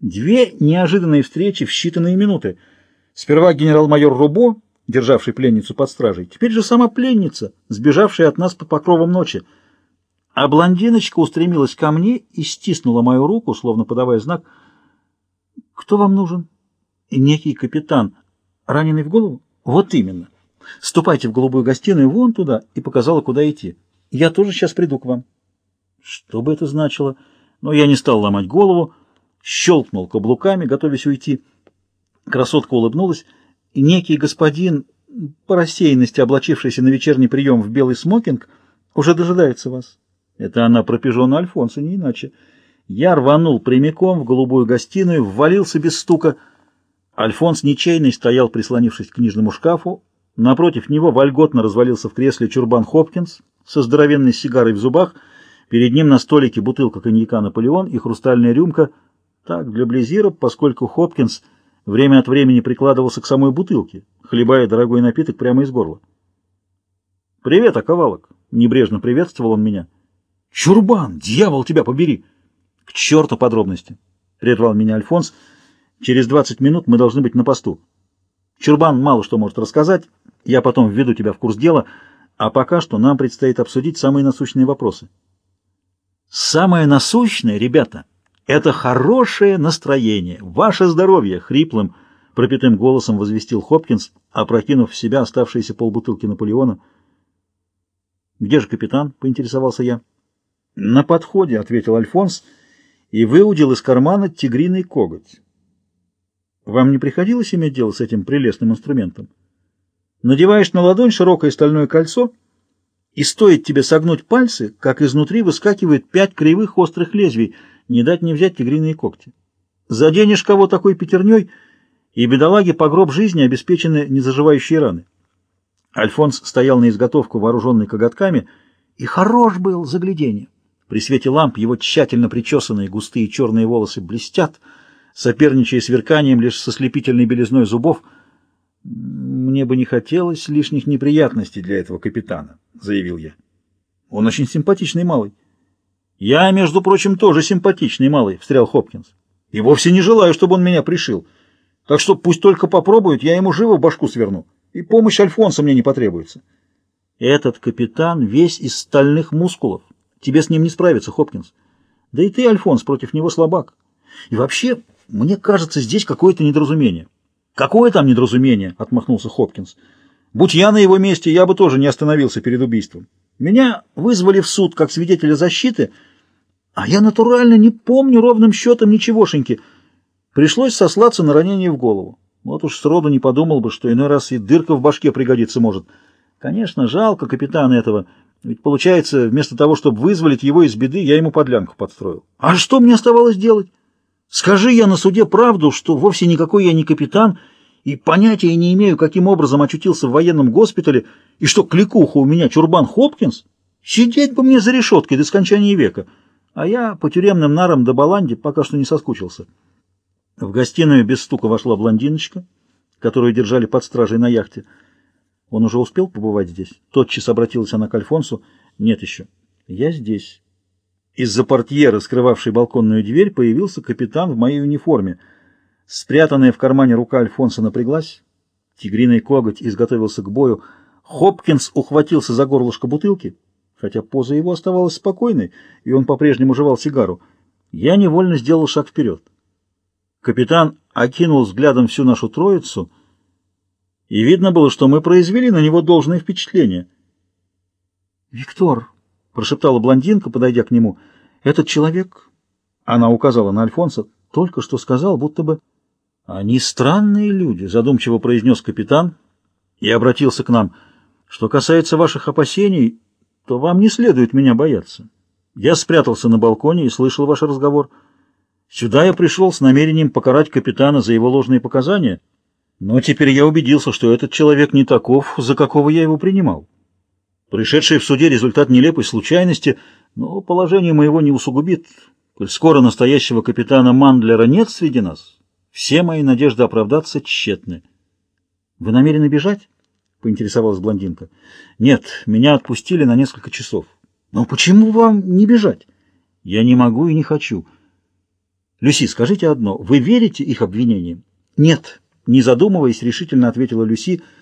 Две неожиданные встречи в считанные минуты. Сперва генерал-майор Рубо, державший пленницу под стражей, теперь же сама пленница, сбежавшая от нас под покровом ночи. А блондиночка устремилась ко мне и стиснула мою руку, словно подавая знак. «Кто вам нужен?» «Некий капитан. Раненый в голову?» «Вот именно. Ступайте в голубую гостиную вон туда» и показала, куда идти. «Я тоже сейчас приду к вам». Что бы это значило? Но я не стал ломать голову, щелкнул каблуками, готовясь уйти. Красотка улыбнулась, некий господин, по рассеянности облачившийся на вечерний прием в белый смокинг, уже дожидается вас. Это она про пижона Альфонса, не иначе. Я рванул прямиком в голубую гостиную, ввалился без стука. Альфонс ничейный стоял, прислонившись к книжному шкафу. Напротив него вольготно развалился в кресле чурбан Хопкинс со здоровенной сигарой в зубах. Перед ним на столике бутылка коньяка «Наполеон» и хрустальная рюмка. Так, для Близира, поскольку Хопкинс время от времени прикладывался к самой бутылке, хлебая дорогой напиток прямо из горла. «Привет, оковалок!» — небрежно приветствовал он меня. «Чурбан! Дьявол, тебя побери!» «К черту подробности!» — прервал меня Альфонс. «Через двадцать минут мы должны быть на посту. Чурбан мало что может рассказать, я потом введу тебя в курс дела, а пока что нам предстоит обсудить самые насущные вопросы». «Самое насущное, ребята, это хорошее настроение, ваше здоровье!» — хриплым, пропитым голосом возвестил Хопкинс, опрокинув в себя оставшиеся полбутылки Наполеона. «Где же капитан?» — поинтересовался я. «На подходе», — ответил Альфонс и выудил из кармана тигриный коготь. «Вам не приходилось иметь дело с этим прелестным инструментом? Надеваешь на ладонь широкое стальное кольцо, и стоит тебе согнуть пальцы, как изнутри выскакивает пять кривых острых лезвий, не дать не взять тигриные когти. Заденешь кого такой пятерней, и бедолаге по гроб жизни обеспечены незаживающие раны». Альфонс стоял на изготовку, вооруженный коготками, и хорош был загляденье. При свете ламп его тщательно причесанные густые черные волосы блестят, соперничая сверканием лишь со слепительной белизной зубов. «Мне бы не хотелось лишних неприятностей для этого капитана», — заявил я. «Он очень симпатичный малый». «Я, между прочим, тоже симпатичный малый», — встрял Хопкинс. «И вовсе не желаю, чтобы он меня пришил. Так что пусть только попробует, я ему живо башку сверну, и помощь Альфонса мне не потребуется». «Этот капитан весь из стальных мускулов». Тебе с ним не справиться, Хопкинс. Да и ты, Альфонс, против него слабак. И вообще, мне кажется, здесь какое-то недоразумение. Какое там недоразумение? Отмахнулся Хопкинс. Будь я на его месте, я бы тоже не остановился перед убийством. Меня вызвали в суд как свидетеля защиты, а я натурально не помню ровным счетом ничегошеньки. Пришлось сослаться на ранение в голову. Вот уж сроду не подумал бы, что иной раз и дырка в башке пригодиться может. Конечно, жалко капитана этого, ведь получается, вместо того, чтобы вызволить его из беды, я ему подлянку подстроил. А что мне оставалось делать? Скажи я на суде правду, что вовсе никакой я не капитан, и понятия не имею, каким образом очутился в военном госпитале, и что кликуха у меня Чурбан Хопкинс? Сидеть бы мне за решеткой до скончания века. А я по тюремным нарам до Баланди пока что не соскучился. В гостиную без стука вошла блондиночка, которую держали под стражей на яхте. Он уже успел побывать здесь? Тотчас обратилась она к Альфонсу. Нет еще. Я здесь. Из-за портьеры, скрывавшей балконную дверь, появился капитан в моей униформе. Спрятанная в кармане рука Альфонса напряглась. Тигриный коготь изготовился к бою. Хопкинс ухватился за горлышко бутылки, хотя поза его оставалась спокойной, и он по-прежнему жевал сигару. Я невольно сделал шаг вперед. Капитан окинул взглядом всю нашу троицу — и видно было, что мы произвели на него должное впечатление. «Виктор», — прошептала блондинка, подойдя к нему, — «этот человек...» Она указала на Альфонса, только что сказал, будто бы... «Они странные люди», — задумчиво произнес капитан и обратился к нам. «Что касается ваших опасений, то вам не следует меня бояться. Я спрятался на балконе и слышал ваш разговор. Сюда я пришел с намерением покарать капитана за его ложные показания». Но теперь я убедился, что этот человек не таков, за какого я его принимал. Пришедший в суде результат нелепой случайности, но положение моего не усугубит. Коль скоро настоящего капитана Мандлера нет среди нас, все мои надежды оправдаться тщетны. — Вы намерены бежать? — поинтересовалась блондинка. — Нет, меня отпустили на несколько часов. — Но почему вам не бежать? — Я не могу и не хочу. — Люси, скажите одно, вы верите их обвинениям? Нет, Не задумываясь, решительно ответила Люси –